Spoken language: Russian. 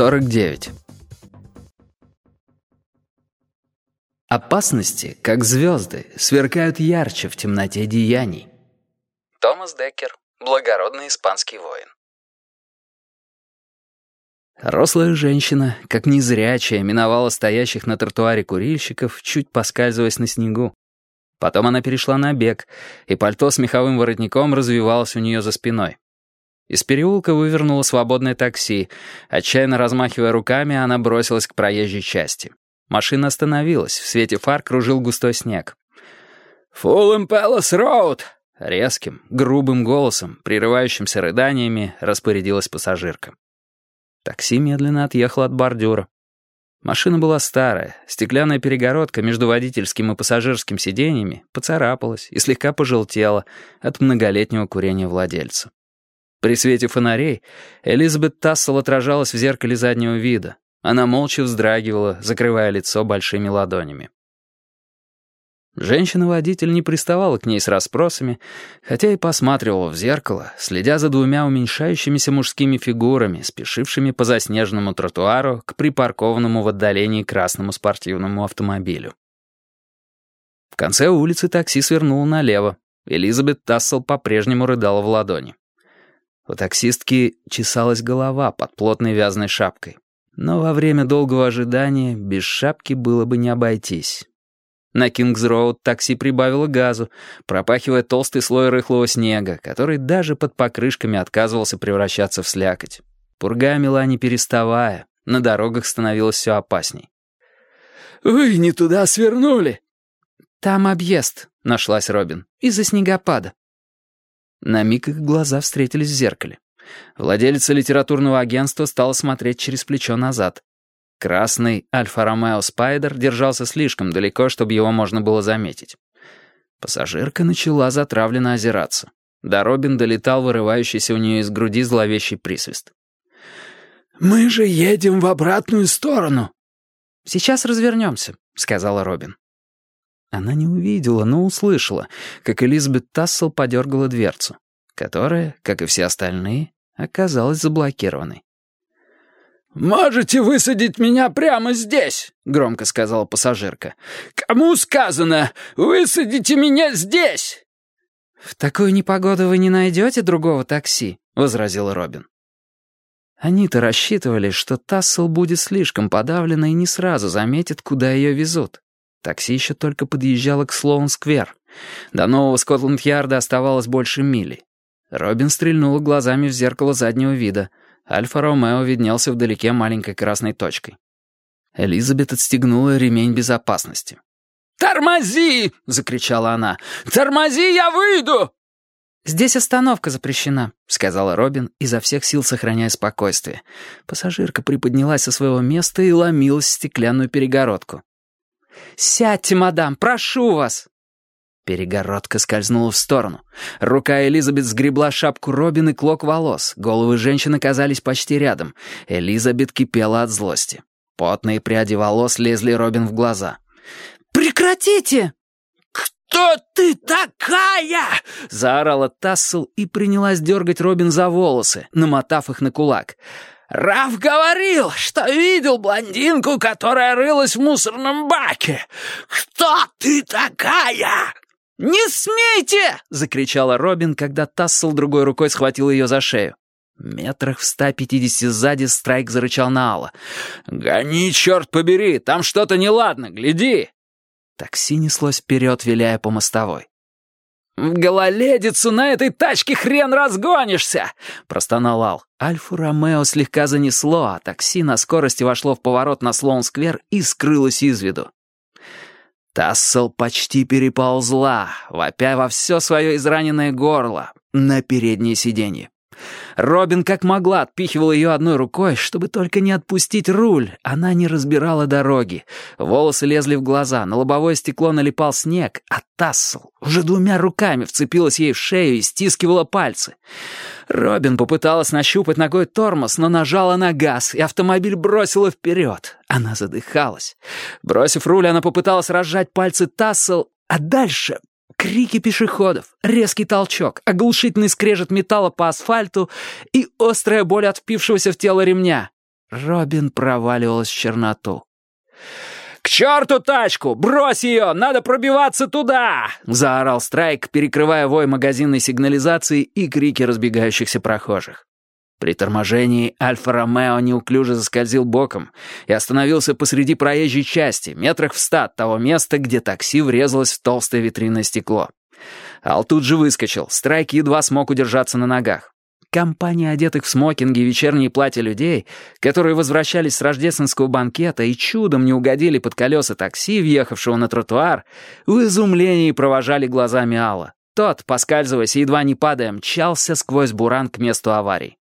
49. Опасности, как звезды, сверкают ярче в темноте деяний. Томас Деккер, благородный испанский воин. Рослая женщина, как незрячая, миновала стоящих на тротуаре курильщиков, чуть поскальзываясь на снегу. Потом она перешла на бег, и пальто с меховым воротником развивалось у нее за спиной. Из переулка вывернуло свободное такси. Отчаянно размахивая руками, она бросилась к проезжей части. Машина остановилась, в свете фар кружил густой снег. «Фуллэм Пэлас Роуд!» Резким, грубым голосом, прерывающимся рыданиями, распорядилась пассажирка. Такси медленно отъехало от бордюра. Машина была старая, стеклянная перегородка между водительским и пассажирским сиденьями поцарапалась и слегка пожелтела от многолетнего курения владельца. При свете фонарей Элизабет Тассел отражалась в зеркале заднего вида. Она молча вздрагивала, закрывая лицо большими ладонями. Женщина-водитель не приставала к ней с расспросами, хотя и посматривала в зеркало, следя за двумя уменьшающимися мужскими фигурами, спешившими по заснеженному тротуару к припаркованному в отдалении красному спортивному автомобилю. В конце улицы такси свернуло налево. Элизабет Тассел по-прежнему рыдала в ладони. У таксистки чесалась голова под плотной вязаной шапкой. Но во время долгого ожидания без шапки было бы не обойтись. На Кингс-Роуд такси прибавило газу, пропахивая толстый слой рыхлого снега, который даже под покрышками отказывался превращаться в слякоть. Пурга мела не переставая, на дорогах становилось все опасней. «Вы не туда свернули!» «Там объезд», — нашлась Робин, — «из-за снегопада». На миг их глаза встретились в зеркале. Владелица литературного агентства стала смотреть через плечо назад. Красный Альфа-Ромео Спайдер держался слишком далеко, чтобы его можно было заметить. Пассажирка начала затравленно озираться. До Робин долетал вырывающийся у нее из груди зловещий присвист. «Мы же едем в обратную сторону!» «Сейчас развернемся», — сказала Робин. Она не увидела, но услышала, как Элизабет Тассел подергала дверцу, которая, как и все остальные, оказалась заблокированной. «Можете высадить меня прямо здесь», — громко сказала пассажирка. «Кому сказано? Высадите меня здесь!» «В такую непогоду вы не найдете другого такси», — возразил Робин. Они-то рассчитывали, что Тассел будет слишком подавлена и не сразу заметит, куда ее везут. Такси еще только подъезжало к Слоун-сквер. До нового Скотланд-Ярда оставалось больше мили. Робин стрельнула глазами в зеркало заднего вида. Альфа-Ромео виднелся вдалеке маленькой красной точкой. Элизабет отстегнула ремень безопасности. «Тормози!» — закричала она. «Тормози, я выйду!» «Здесь остановка запрещена», — сказала Робин, изо всех сил сохраняя спокойствие. Пассажирка приподнялась со своего места и ломилась в стеклянную перегородку. «Сядьте, мадам, прошу вас!» Перегородка скользнула в сторону. Рука Элизабет сгребла шапку Робин и клок волос. Головы женщин оказались почти рядом. Элизабет кипела от злости. Потные пряди волос лезли Робин в глаза. «Прекратите!» «Кто ты такая?» — заорала Тассел и принялась дергать Робин за волосы, намотав их на кулак. «Раф говорил, что видел блондинку, которая рылась в мусорном баке. Кто ты такая?» «Не смейте!» — закричала Робин, когда Тассел другой рукой схватил ее за шею. Метрах в ста пятидесяти сзади Страйк зарычал на Алла. «Гони, черт побери, там что-то неладно, гляди!» Такси неслось вперед, виляя по мостовой. «В гололедицу на этой тачке хрен разгонишься!» — простонал Ал. Альфу Ромео слегка занесло, а такси на скорости вошло в поворот на Слоун-сквер и скрылось из виду. Тассел почти переползла, вопя во все свое израненное горло, на переднее сиденье. Робин как могла отпихивала ее одной рукой, чтобы только не отпустить руль. Она не разбирала дороги. Волосы лезли в глаза, на лобовое стекло налипал снег, а Тассел уже двумя руками вцепилась ей в шею и стискивала пальцы. Робин попыталась нащупать ногой тормоз, но нажала на газ, и автомобиль бросила вперед. Она задыхалась. Бросив руль, она попыталась разжать пальцы Тассел, а дальше Крики пешеходов, резкий толчок, оглушительный скрежет металла по асфальту и острая боль от впившегося в тело ремня. Робин проваливалась в черноту. «К черту тачку! Брось ее! Надо пробиваться туда!» — заорал Страйк, перекрывая вой магазинной сигнализации и крики разбегающихся прохожих. При торможении Альфа-Ромео неуклюже заскользил боком и остановился посреди проезжей части, метрах в ста от того места, где такси врезалось в толстое витринное стекло. Ал тут же выскочил, Страйк едва смог удержаться на ногах. Компания одетых в смокинги и вечерние платья людей, которые возвращались с рождественского банкета и чудом не угодили под колеса такси, въехавшего на тротуар, в изумлении провожали глазами Алла. Тот, поскальзываясь и едва не падая, мчался сквозь буран к месту аварии.